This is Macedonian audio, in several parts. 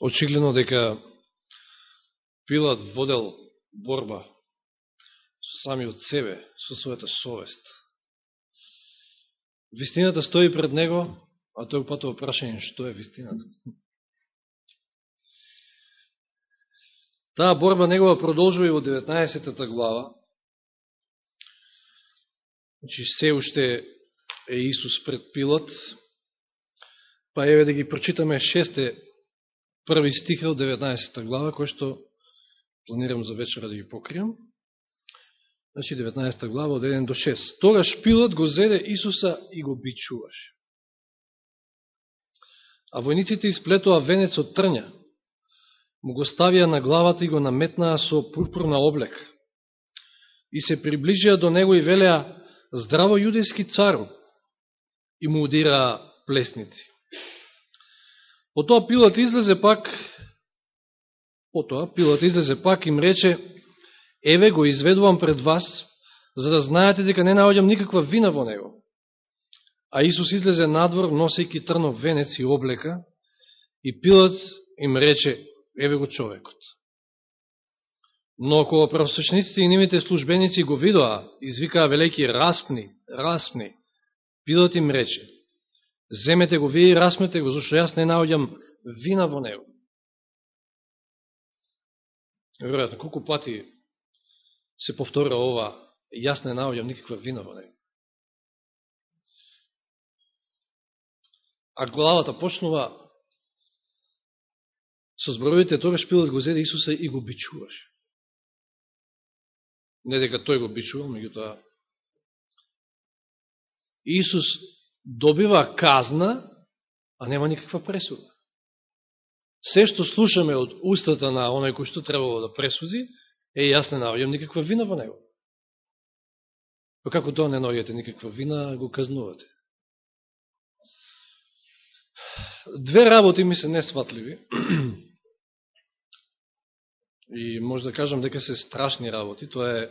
очигледно дека Пилат водел борба со самиот себе, со својата совест. Вистината стои пред него, а тој пато прашање што е вистината. Таа борба негова продолжува и во 19 глава. Значи, се уште е Исус пред Пилат. Па еве да ги прочитаме шесте први стиха од 19 глава, кој што планирам за вечера да ги покријам. Значи 19 глава од 1 до 6. Тогаш Пилот го зеде Исуса и го бичуваше. А војниците исплетоа венец од трња, му го ставија на главата и го наметнаа со пурпурна облека. И се приближија до него и велеа, здраво јудејски цару, и му удираа плесници. Потоа Пилат излезе пак, потоа Пилат излезе пак и им рече, еве го изведувам пред вас, за да знаете дека не наоѓам никаква вина во него. А Исус излезе надвор, носејки трнов венец и облека, и Пилат им рече, еве го човекот. Но кога просочниците и нивите службеници го видоа, извикаа велики распни, распни, Пилат им рече, земете го вие и расмете го, зашто јас не наоѓам вина во него. Веројатно, колку пати се повтора ова, јас не наоѓам никаква вина во него. А главата почнува со зборовите, тогаш Пилот го зеде Исуса и го бичуваше. Не дека тој го бичувал, меѓутоа Исус добива казна, а нема никаква пресуда. Се што слушаме од устата на оној кој што требало да пресуди, е јас не наоѓам никаква вина во него. Па како тоа не наоѓате никаква вина, го казнувате? Две работи ми се несватливи. и може да кажам дека се страшни работи, тоа е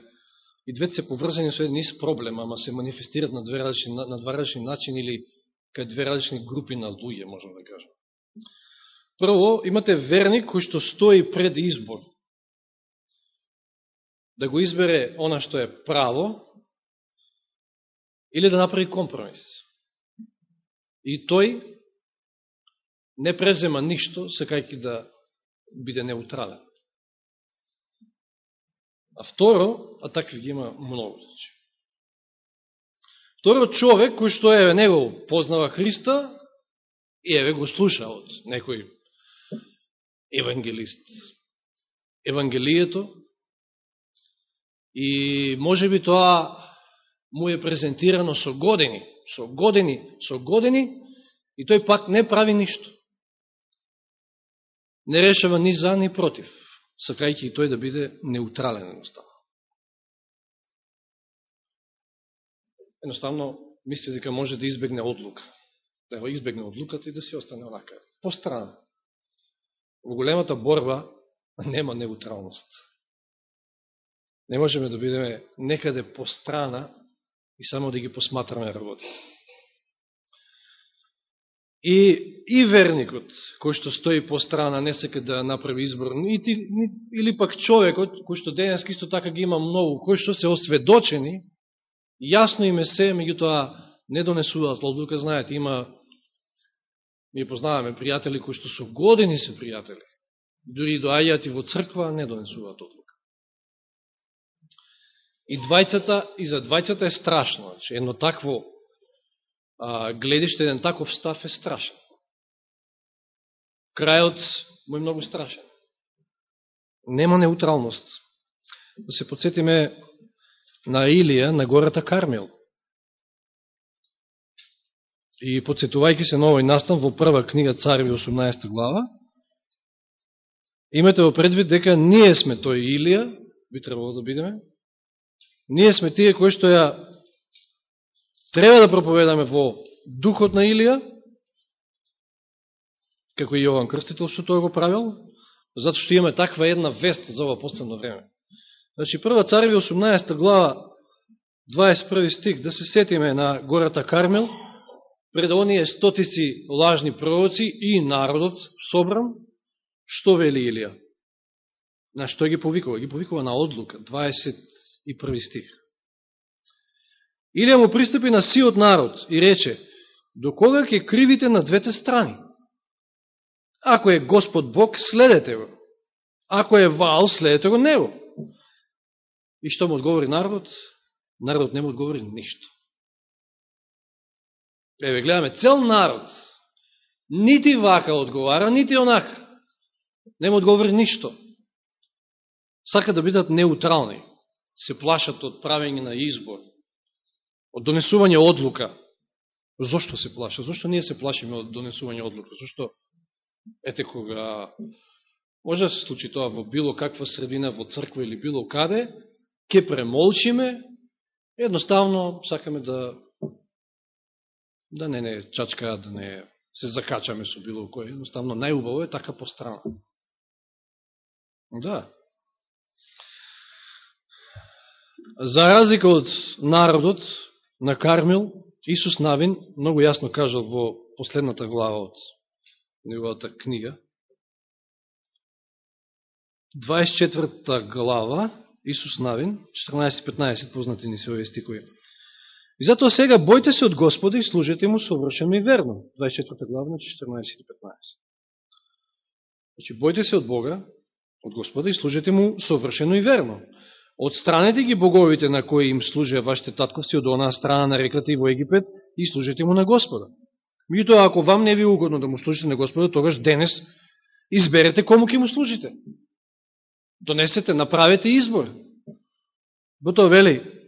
и двете се поврзани со еден ист проблем, ама се манифестират на, две различни, на два различни начини или кај две различни групи на луѓе, можам да кажам. Прво, имате верник кој што стои пред избор. Да го избере она што е право или да направи компромис. И тој не презема ништо, сакајќи да биде неутрален. А второ, а такви ги има многу. Значи. Второ, човек кој што е него познава Христа и еве го слуша од некој евангелист Евангелието и може би тоа му е презентирано со години, со години, со години и тој пак не прави ништо. Не решава ни за, ни против сакајќи и тој да биде неутрален едноставно. Едноставно, мисли дека може да избегне одлука. Да го избегне одлуката и да се остане онака. По страна. Во големата борба нема неутралност. Не можеме да бидеме некаде по страна и само да ги посматраме работи. И, и верникот, кој што стои по страна, не сека да направи избор, нити, ни, или пак човекот, кој што денес исто така ги има многу, кој што се осведочени, јасно име се, меѓутоа не донесуваат одлука, знаете, има, ние познаваме пријатели кои што со години се пријатели, дури доаѓаат и во црква, не донесуваат одлука. И двајцата, и за двајцата е страшно, че едно такво а, гледиште, еден таков став е страшен. Крајот му е многу страшен. Нема неутралност. Да се подсетиме на Илија, на гората Кармел. И подсетувајќи се на овој настан во прва книга Цареви 18 глава, имате во предвид дека ние сме тој Илија, би требало да бидеме, ние сме тие кои што ја Треба да проповедаме во духот на Илија, како и Јован Крстител што тој го правил, затоа што имаме таква една вест за ова последно време. Значи, прва цареви 18 глава, 21 стих, да се сетиме на гората Кармел, пред оние стотици лажни пророци и народот собран, Што вели Илија? На што ги повикува? Ги повикува на одлука, 21 стих. Илија му пристапи на сиот народ и рече, до кога ќе кривите на двете страни? Ако е Господ Бог, следете го. Ако е Ваал, следете го него. И што му одговори народот? Народот не му одговори ништо. Еве, гледаме, цел народ, нити вака одговара, нити онака. Не му одговори ништо. Сака да бидат неутрални. Се плашат од правење на избор. Од донесување одлука. Зошто се плаша? Зошто ние се плашиме од донесување одлука? Зошто, ете кога може да се случи тоа во било каква средина, во црква или било каде, ке премолчиме, едноставно сакаме да да не не чачка, да не се закачаме со било кој. Едноставно најубаво е така по страна. Да. За разлика од народот на Кармил, Исус Навин многу јасно кажал во последната глава од неговата книга. 24 глава, Исус Навин, 14-15, познати ни се овие стикови. И затоа сега бојте се од Господа и служете му совршено и верно. 24 глава, значи 14 и 15. Значи, бојте се од Бога, од Господа и служете му совршено и верно. Отстранете ги боговите на кои им служеа вашите татковци од онаа страна на реката и во Египет и служете му на Господа. Меѓутоа, ако вам не ви угодно да му служите на Господа, тогаш денес изберете кому ќе му служите. Донесете, направете избор. Бото вели,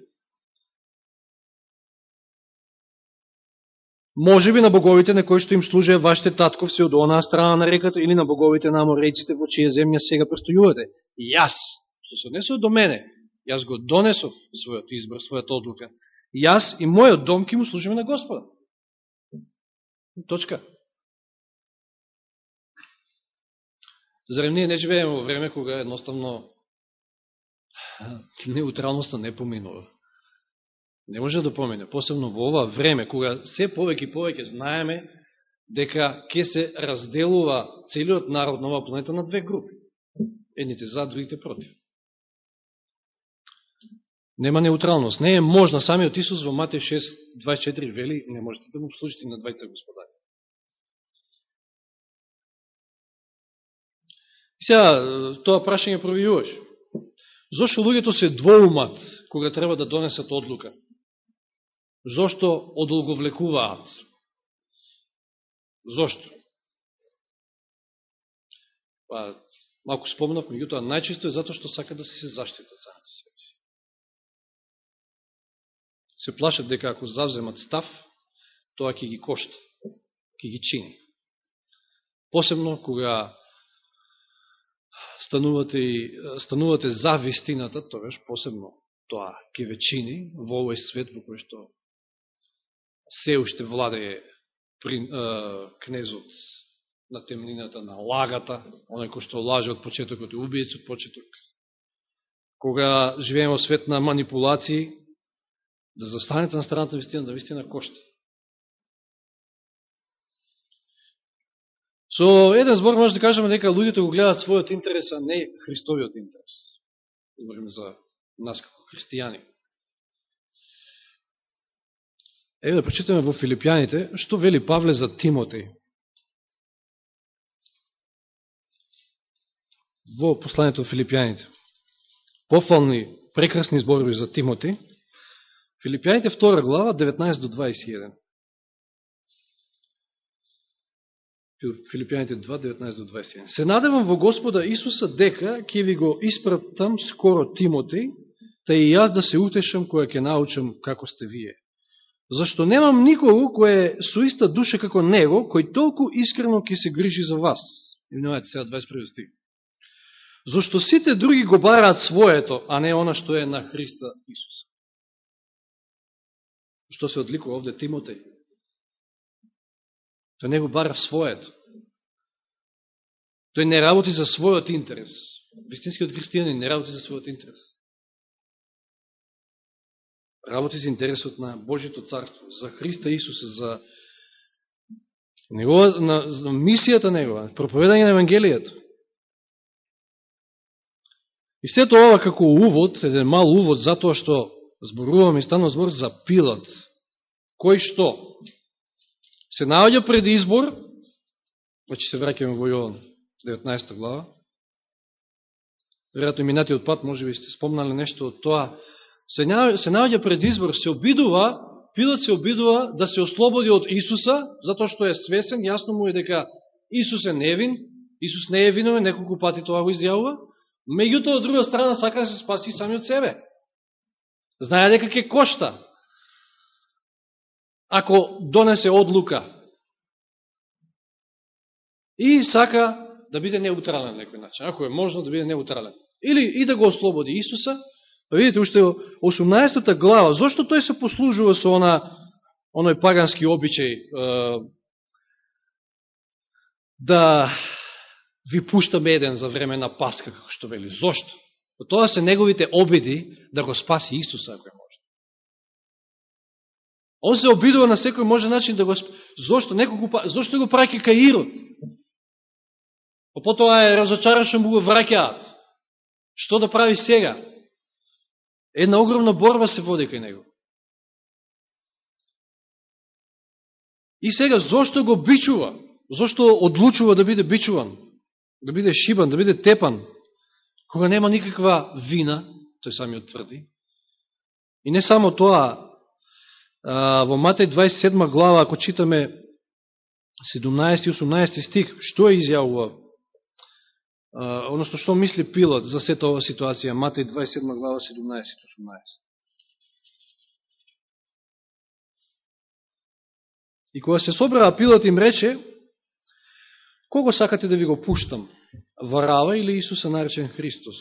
Може би на боговите на кои што им служеа вашите татковци од онаа страна на реката или на боговите на аморейците во чија земја сега престојувате. Јас, што се однесува до мене, јас го донесов својот избор, својата одлука. Јас и мојот дом ки му служиме на Господа. Точка. Зарем ние не живееме во време кога едноставно неутралноста не поминува. Не може да помине, посебно во ова време, кога се повеќе и повеќе знаеме дека ќе се разделува целиот народ на оваа планета на две групи. Едните за, другите против. Нема неутралност. Не е можна. Самиот Исус во Матеј 6.24 вели, не можете да му служите на двајца господари. И сега, тоа прашање провијуваш. Зошто луѓето се двоумат кога треба да донесат одлука? Зошто одолговлекуваат? Зошто? Па, малко спомнав, меѓутоа, најчесто е затоа што сака да се заштитат самите себе Се плашат дека ако завземат став, тоа ќе ги кошта, ќе ги чини. Посебно кога станувате, станувате за вистината, тогаш посебно тоа ќе ве чини во овој свет во кој што се уште владее при, е, кнезот на темнината на лагата, оној кој што лаже од почетокот и убиец од почеток. Кога живееме во свет на манипулации, да застанете на страната вистина, да вистина кошта. Со еден збор може да кажеме дека луѓето го гледаат својот интерес, а не Христовиот интерес. Да говориме за нас како христијани. Еве да прочитаме во Филипјаните, што вели Павле за Тимотеј. Во посланието во Филипјаните. Пофални, прекрасни зборови за Тимотеј. Филипјаните 2 глава, 19 до 21. Филипјаните 2, 19 до 21. Се надевам во Господа Исуса дека ќе ви го испратам скоро Тимотеј, та и јас да се утешам која ќе научам како сте вие. Зашто немам никого кој е со иста душа како него, кој толку искрено ќе се грижи за вас. И внимавате сега 21 стих. Зашто сите други го бараат своето, а не она што е на Христа Исуса. Што се одликува овде Тимотеј? Тој не го бара своето. Тој не работи за својот интерес. Вистинскиот христијанин не работи за својот интерес. Работи за интересот на Божито царство, за Христа Исуса, за, негова, на, за мисијата негова, проповедање на Евангелијето. И сето ова како увод, еден мал увод, за тоа што зборуваме и станува збор за Пилат, кој што? Се наоѓа пред избор, значи се враќаме во Јован, 19 глава, веројатно минатиот пат, може би сте спомнали нешто од тоа, се, се наоѓа пред избор, се обидува, Пилат се обидува да се ослободи од Исуса, затоа што е свесен, јасно му е дека Исус е невин, Исус не е виновен, неколку пати тоа го изјавува, Меѓутоа, од друга страна, сака да се спаси сами од себе. Знае дека ќе кошта. Ако донесе одлука. И сака да биде неутрален некој начин. Ако е можно да биде неутрален. Или и да го ослободи Исуса. Па видите, уште 18 глава. Зошто тој се послужува со она, оној пагански обичај да ви пуштаме еден за време на Паска како што вели. Зошто? По тоа се неговите обиди да го спаси Исуса, ако е може. Он се обидува на секој може начин да го спаси. Зошто? Неколку, па- зошто го праќа кај Ирод? Па потоа е разочаран што му го враќаат. Што да прави сега? Една огромна борба се води кај него. И сега, зошто го бичува? Зошто одлучува да биде бичуван? да биде шибан, да биде тепан, кога нема никаква вина, тој сами тврди И не само тоа, во Матеј 27 глава, ако читаме 17 и 18 стих, што е изјавува, односно што мисли Пилат за сета ова ситуација, Матеј 27 глава, 17 и 18. И кога се собраа Пилат им рече, Кого сакате да ви го пуштам? Варава или Исуса наречен Христос?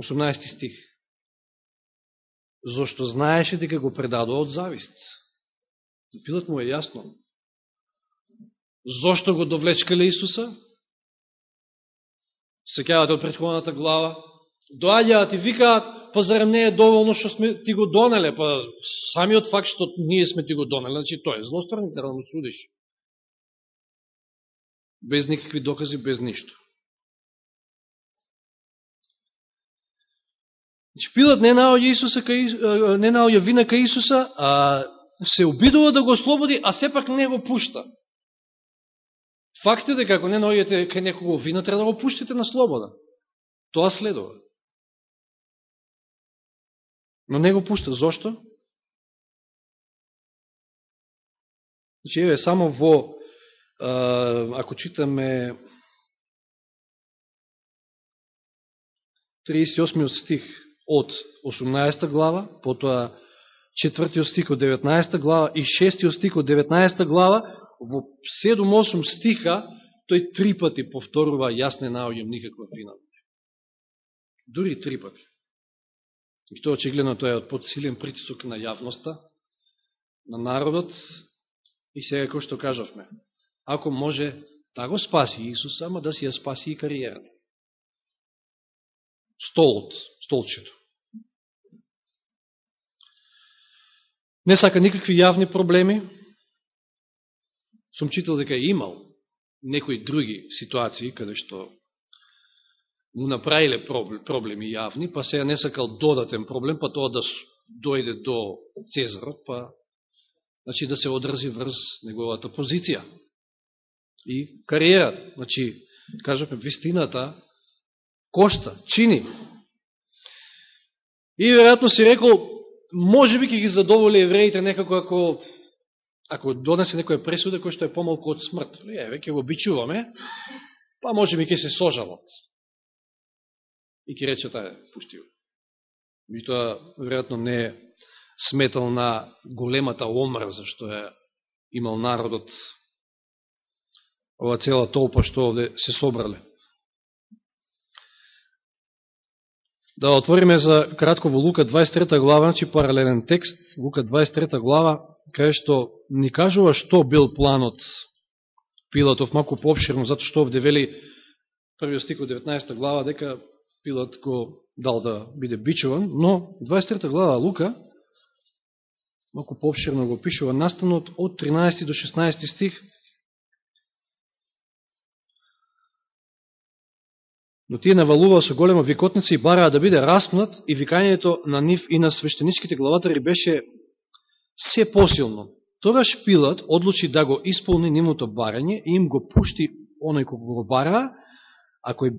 18 стих. Зошто знаеше дека го предадува од завист. Пилат му е јасно. Зошто го довлечкале Исуса? Секјавате од предходната глава. Доаѓаат и викаат, па зарем не е доволно што сме ти го донеле, па самиот факт што ние сме ти го донеле, значи тој е злосторен, да судиш без никакви докази, без ништо. Значи, Пилат не наоѓа, Исуса не наоѓа вина кај Исуса, а се обидува да го ослободи, а сепак не го пушта. Факт е дека ако не наоѓате кај некого вина, треба да го пуштите на слобода. Тоа следува. Но не го пушта. Зошто? Значи, еве, само во ако читаме 38 стих од 18 глава, потоа 4 стих од 19 глава и 6 стих од 19 глава, во 7-8 стиха тој три пати повторува јас не наоѓам никаква вина. Дури три пати. И тоа очигледно тоа е од подсилен притисок на јавноста, на народот, и сега кој што кажавме, ако може да го спаси Исус ама да си ја спаси и кариерата. Столот, столчето. Не сака никакви јавни проблеми. Сум читал дека е имал некои други ситуации каде што му направиле проблеми јавни, па сега не сакал додатен проблем, па тоа да дојде до Цезарот, па значи да се одрази врз неговата позиција и кариерата. Значи, кажаме, вистината кошта, чини. И веројатно си рекол, може би ќе ги задоволи евреите некако ако ако донесе некоја пресуда која што е помалку од смрт. Еве, ќе го бичуваме, па може би ќе се сожалат. И ќе рече таа пуштио. И тоа веројатно не е сметал на големата омраза што е имал народот ова цела толпа што овде се собрале. Да отвориме за кратко во Лука 23 глава, значи паралелен текст, Лука 23 глава, кај што ни кажува што бил планот Пилатов, мако пообширно, затоа што овде вели првиот стик од 19 глава, дека Пилат го дал да биде бичуван, но 23 глава Лука, мако пообширно го пишува настанот од 13 до 16 стих, Но тие навалуваа со голема викотница и бараа да биде распнат и викањето на нив и на свештеничките главатари беше се посилно. Тогаш Пилат одлучи да го исполни нивното барање и им го пушти оној кога го бараа, а кој...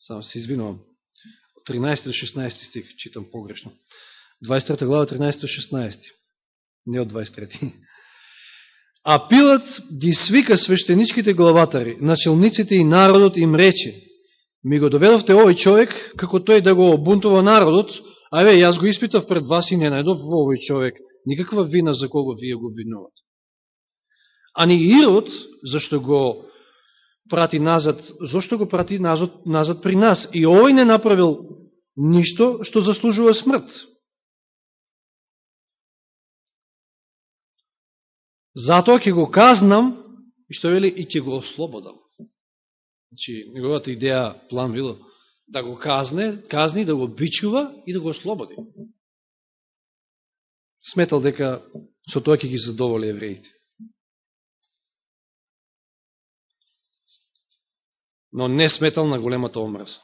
Само се извинувам. 13 до 16 стих, читам погрешно. 23 глава, 13 до 16. Не од 23. А Пилат ги свика свештеничките главатари, началниците и народот им рече, ми го доведовте овој човек, како тој да го обунтува народот, а ве, јас го испитав пред вас и не најдов во овој човек никаква вина за кого вие го винуват. А ни Ирод, зашто го прати назад, зашто го прати назад, назад при нас? И овој не направил ништо што заслужува смрт. Затоа ќе го казнам, и што вели, и ќе го ослободам. Значи, неговата идеја, план било, да го казне, казни, да го бичува и да го ослободи. Сметал дека со тоа ќе ги задоволи евреите. Но не сметал на големата омраза.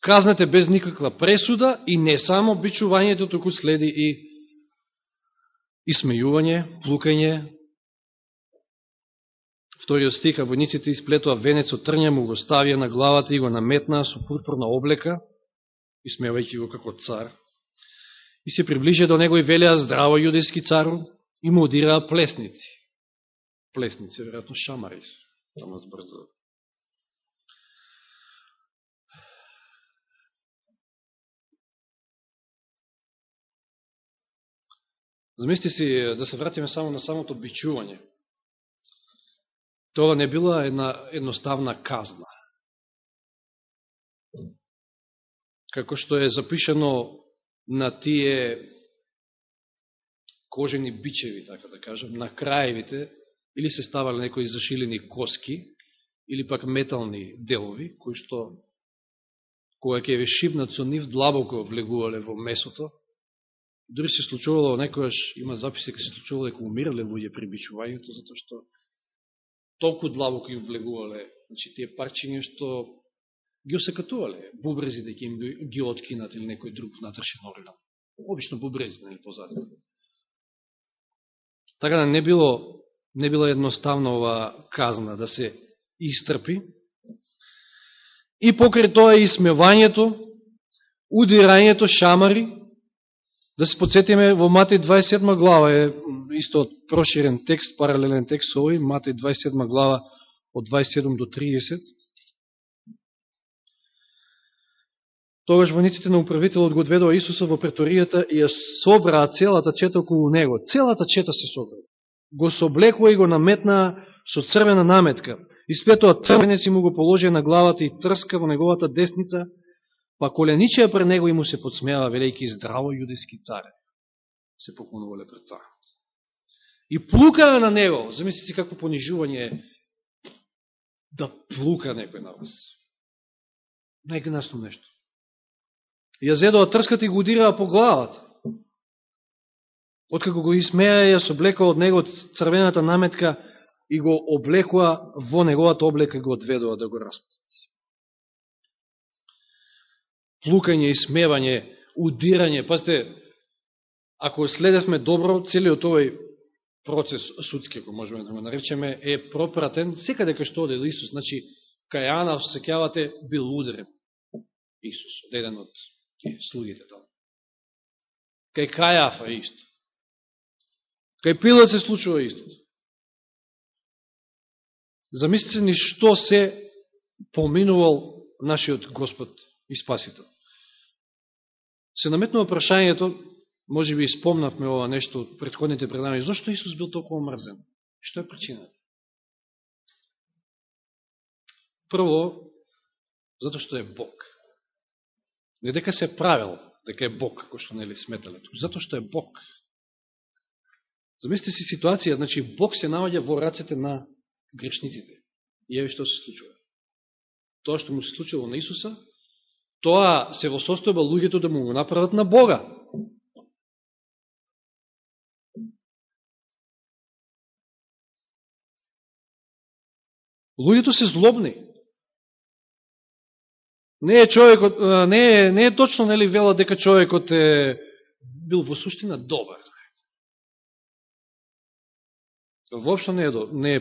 Казнете без никаква пресуда и не само бичувањето, току следи и исмејување, плукање. Вториот стих, а војниците исплетува венец од трња, му го ставија на главата и го наметнаа со пурпурна облека, исмејувајќи го како цар. И се приближа до него и велеа здраво јудејски цару и му одираа плесници. Плесници, веројатно шамари се, збрзо. Замисли си да се вратиме само на самото бичување. Тоа не била една едноставна казна. Како што е запишено на тие кожени бичеви, така да кажем, на краевите, или се ставале некои зашилени коски, или пак метални делови, кои што, кога ќе ве шибнат со нив, длабоко влегувале во месото, Дори се случувало, некојаш има записи кога се случувало дека умирале луѓе при бичувањето, затоа што толку длабоко им влегувале, значи тие парчиња што ги осекатувале, бубрези да им ги откинат или некој друг внатрешен орган. Обично бубрези, нели позади. Така да не било, не било едноставно ова казна да се истрпи. И покрај тоа и смевањето, удирањето, шамари, Да се подсетиме во Матеј 27 глава е исто проширен текст, паралелен текст со овој, Матеј 27 глава од 27 до 30. Тогаш војниците на управителот го одведува Исуса во преторијата и ја собраа целата чета околу него. Целата чета се собраа. Го соблекува и го наметнаа со црвена наметка. И светоа и му го положи на главата и трска во неговата десница, Па коленичија пред него и му се подсмева, велејки здраво јудески царе. Се поклонувале пред царот. И плука на него. Замислите какво понижување е да плука некој на вас. Најгнасно нешто. Ја зедоа трската и го удираа по главата. Откако го измеја, ја соблекаа од него црвената наметка и го облекува во неговата облека и го одведува да го распат плукање, и смевање, удирање. Пазите, ако следевме добро, целиот овој процес судски, ако можеме да го наречеме, е пропратен секаде кај што оде Исус. Значи, кај Ана, секјавате, бил удрен Исус, од еден од слугите таму. Кај Кајафа исто. Кај Пила се случува исто. Замислите ни што се поминувал нашиот Господ и Спасител. Се наметнува прашањето, може би спомнавме ова нешто од предходните предавања, зашто Исус бил толкова мрзен? Што е причината? Прво, затоа што е Бог. Не дека се правил, дека е Бог, како што нели сметале, затоа што е Бог. Замислите си ситуација, значи Бог се наоѓа во рацете на грешниците. И еве што се случува. Тоа што му се случило на Исуса, тоа се во состојба луѓето да му го направат на Бога. Луѓето се злобни. Не е човекот, не е, не е точно нели вела дека човекот е бил во суштина добар. Воопшто не е, не е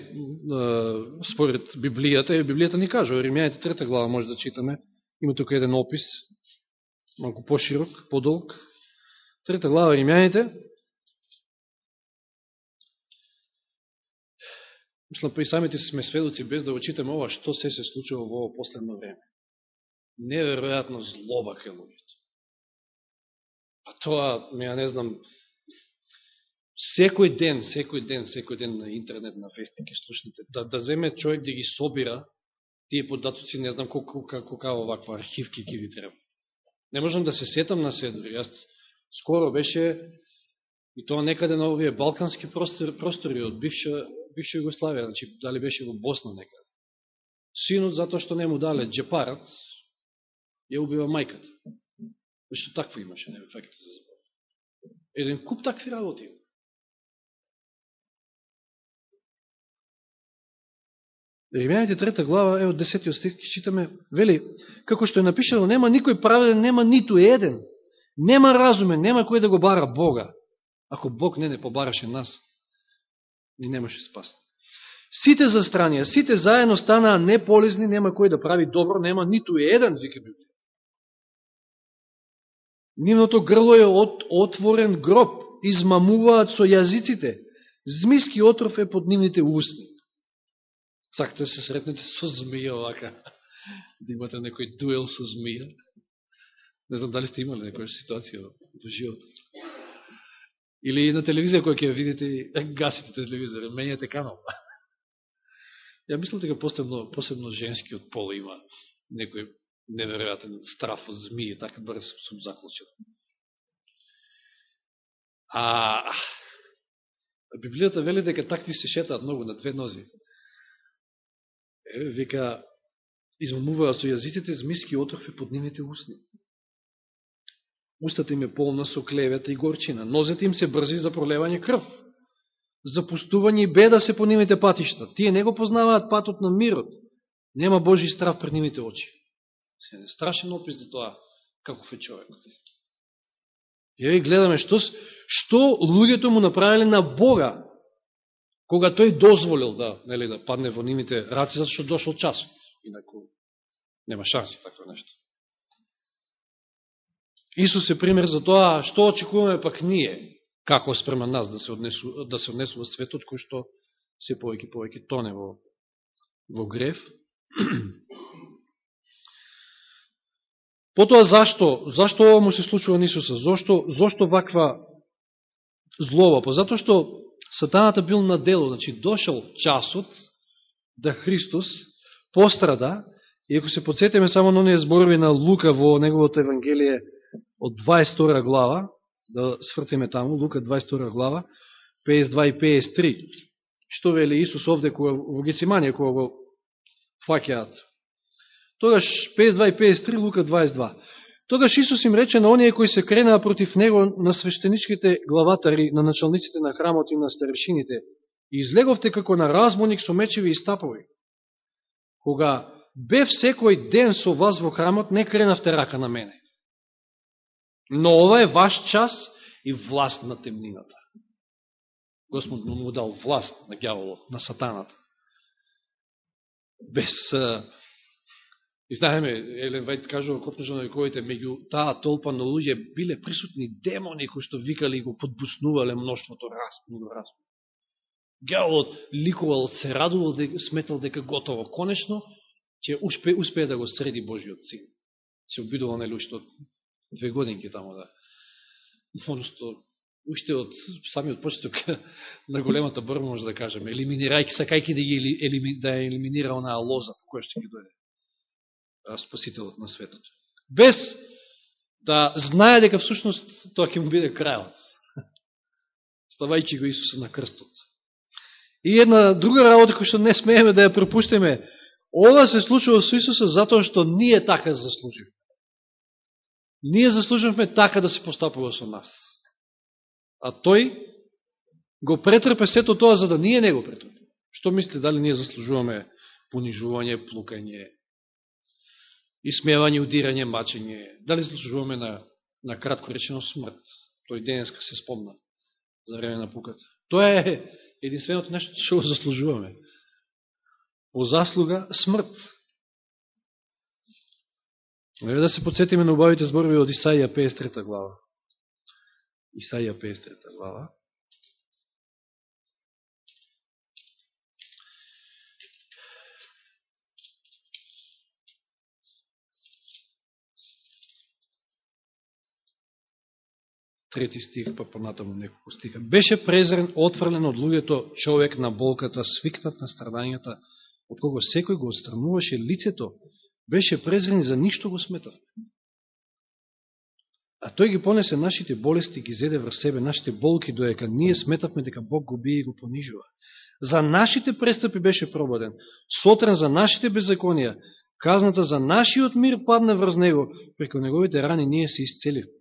според Библијата, Библијата ни кажа, Римјаните трета глава може да читаме, има тука еден опис, малко поширок, подолг. Трета глава Римјаните, Мислам, па и самите сме сведоци, без да очитаме ова, што се се случува во ово последно време. Неверојатно злоба кај луѓето. А тоа, ја не знам, секој ден, секој ден, секој ден на интернет, на фестики, слушните, да, да земе човек да ги собира тие податоци, не знам колко, како ваква архивки ќе ви треба. Не можам да се сетам на се, Јас скоро беше и тоа некаде на овие балкански простори, простори од бивша бивша Југославија, значи дали беше во Босна некаде. Синот, затоа што не му дале джепарат, ја убива мајката. Што такво имаше, не ефект за збор. Еден куп такви работи. Римјаните трета глава, е од десетиот стих, читаме, вели, како што е напишено нема никој праведен, нема ниту еден, нема разумен, нема кој да го бара Бога, ако Бог не не побараше нас ни немаше спас. Сите застранија, сите заедно станаа неполезни, нема кој да прави добро, нема ниту еден, вика Библија. Нивното грло е од отворен гроб, измамуваат со јазиците, змиски отров е под нивните устни. Сакате да се сретнете со змија овака, да имате некој дуел со змија. Не знам дали сте имали некоја ситуација во животот. Или на телевизија која ќе видите, гасите телевизор, менјате канал. Ја мислам дека посебно, посебно женскиот пол има некој неверојатен страф од змије, така брз сум заклучил. А Библијата вели дека такви се шетаат многу на две нози еве, вика, измамуваа со јазиците змиски отохве, под нивните усни. Устата им е полна со клевета и горчина. Нозете им се брзи за пролевање крв. Запустување и беда се по нивните патишта. Тие не го познаваат патот на мирот. Нема Божи страв пред нивните очи. Се е страшен опис за тоа каков е човек. Ја ви гледаме што, што луѓето му направиле на Бога, кога тој дозволил да, нели, да падне во нивните раци, зато што дошол часот. Инако нема шанси такво нешто. Исус е пример за тоа што очекуваме пак ние, како спрема нас да се, однесу, да се однесува светот кој што се повеќе повеќе тоне во, во греф. Потоа зашто? Зашто ова му се случува на Исуса? Зошто, зошто ваква злоба? Па затоа што сатаната бил на дело, значи дошел часот да Христос пострада, и ако се подсетиме само на оние зборови на Лука во неговото Евангелие, од 22 глава, да свртиме таму, Лука 22 глава, 52 и 53. Што вели Исус овде кога, во Гециманија, кога го факеат. Тогаш 52 и 53, Лука 22. Тогаш Исус им рече на оние кои се кренаа против Него на свештеничките главатари, на началниците на храмот и на старешините, и излеговте како на размоник со мечеви и стапови. Кога бев секој ден со вас во храмот, не кренавте рака на мене. Но ова е ваш час и власт на темнината. Господ му дал власт на гјаволот, на сатаната. Без... И знаеме, Елен Вајд кажува копнежа на вековите, меѓу таа толпа на луѓе биле присутни демони кои што викали и го подбуснувале мноштвото распно, распни. Гјаволот ликувал, се радувал, сметал дека готово. Конечно, ќе успе, успее да го среди Божиот син. Се обидувал на уште две годинки тамо да Односто, уште од самиот почеток на големата борба може да кажеме, елиминирајќи сакајќи да ги елими, да елиминира онаа лоза по која што ќе дојде спасителот на светот. Без да знае дека всушност тоа ќе му биде крајот. Ставајќи го Исуса на крстот. И една друга работа која што не смееме да ја пропуштиме, ова се случува со Исуса затоа што ние така заслуживме. Ние заслужавме така да се постапува со нас. А тој го претрпе сето тоа за да ние не го претрпе. Што мислите, дали ние заслужуваме понижување, плукање, Исмејавање, удирање, мачење. Дали заслужуваме на, на кратко речено смрт? Тој денеска се спомна за време на пуката. Тоа е единственото нешто што заслужуваме. По заслуга смрт. Еве да се подсетиме на убавите зборови од Исаија 53 глава. Исаија 53 глава. Трети стих, па понатаму неколку стиха. Беше презрен, отврлен од луѓето, човек на болката, свикнат на страдањата, од кого секој го отстрануваше лицето, беше презрен и за ништо го сметав. А тој ги понесе нашите болести, ги зеде врз себе нашите болки, доека ние сметавме дека Бог го бие и го понижува. За нашите престъпи беше прободен, сотрен за нашите беззаконија, казната за нашиот мир падна врз него, преко неговите рани ние се исцеливме.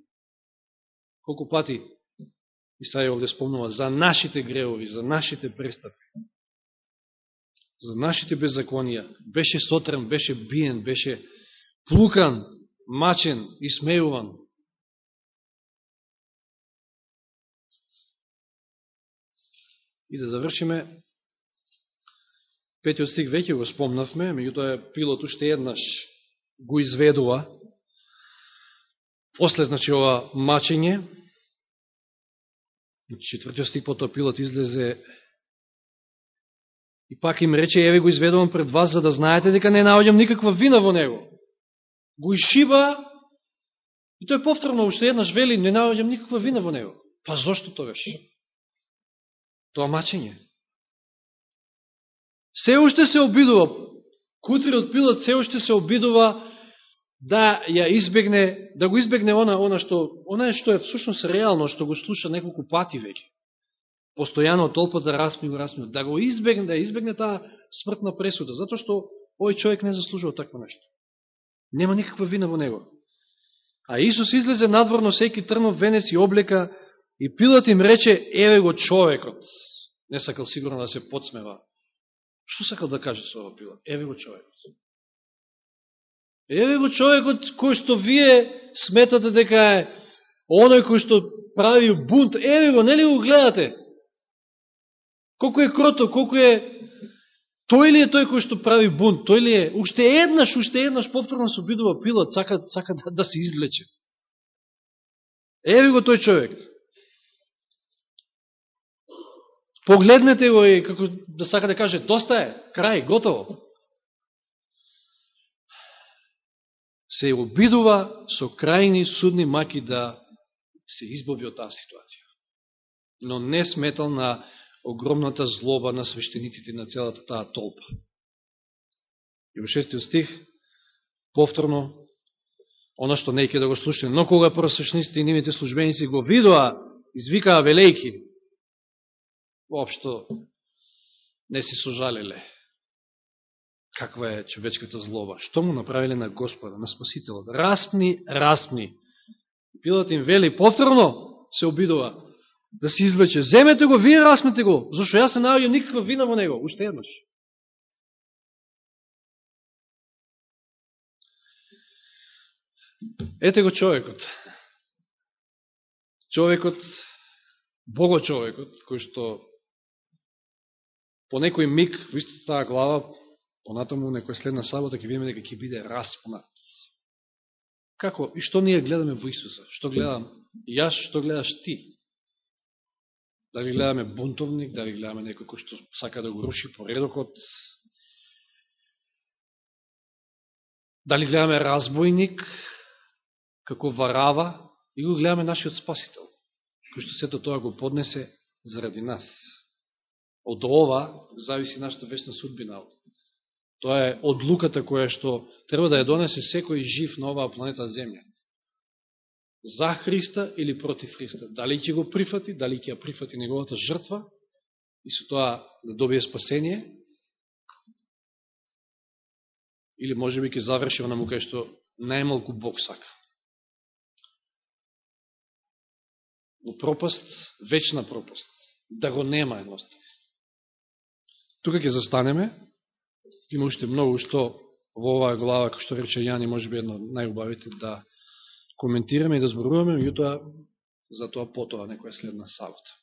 Колку пати Исаја овде спомнува за нашите греови, за нашите престапи, за нашите беззаконија. Беше сотрен, беше биен, беше плукан, мачен, смејуван. И да завршиме, петиот стих веќе го спомнавме, меѓутоа пилот уште еднаш го изведува, После, значи, ова мачење, четвртиот стих потоа пилот излезе и пак им рече, еве го изведувам пред вас, за да знаете дека не наоѓам никаква вина во него. Го ишиба и тој повторно уште еднаш вели, не наоѓам никаква вина во него. Па зошто тогаш? Тоа мачење. Се уште се обидува, кутриот пилот се уште се обидува да ја избегне, да го избегне она, она што, она што е всушност реално, што го слуша неколку пати веќе. Постојано толпата да расми го расми, да го избегне, да избегне таа смртна пресуда, затоа што овој човек не заслужува такво нешто. Нема никаква вина во него. А Исус излезе надворно секи трнов венец и облека и Пилат им рече, еве го човекот. Не сакал сигурно да се подсмева. Што сакал да каже со ова Пилат? Еве го човекот. Еве го човекот кој што вие сметате дека е оној кој што прави бунт. Еве го, нели го гледате? Колко е крото, колко е... Тој ли е тој кој што прави бунт? Тој ли е? Уште еднаш, уште еднаш повторно се обидува пилот, сака, сака да, да се излече. Еве го тој човек. Погледнете го и како да сака да каже, доста е, крај, готово. Се обидува со крајни судни маки да се избави од таа ситуација. Но не сметал на огромната злоба на свештениците на целата таа толпа. И во шестиот стих, повторно, оно што неќе да го слушне, но кога просвешниците и нивите службеници го видоа, извикаа велејки, воопшто не се сужалиле каква е човечката злоба. Што му направиле на Господа, на Спасителот? Распни, распни. Пилот им вели, повторно се обидува да се извлече. Земете го, вие распнете го, зашто јас се наоѓам никаква вина во него. Уште еднаш. Ете го човекот. Човекот, бого човекот, кој што по некој миг во истата глава понатаму некој следна сабота ќе видиме дека ќе биде распнат. Како и што ние гледаме во Исуса? Што гледам јас, што гледаш ти? Дали гледаме бунтовник, дали гледаме некој кој што сака да го руши поредокот? Дали гледаме разбойник, како варава, и го гледаме нашиот спасител, кој што сето тоа го поднесе заради нас. Од ова зависи нашата вечна судбина. Тоа е одлуката која што треба да ја донесе секој жив на оваа планета Земја. За Христа или против Христа. Дали ќе го прифати, дали ќе ја прифати неговата жртва и со тоа да добие спасение, или може би ќе заврши на мука што најмалку Бог сака. Во пропаст, вечна пропаст. Да го нема едноставно. Тука ќе застанеме Има уште многу што во оваа глава, како што рече Јани, може би едно најубавите да коментираме и да зборуваме, меѓутоа за тоа потоа некоја следна сабота.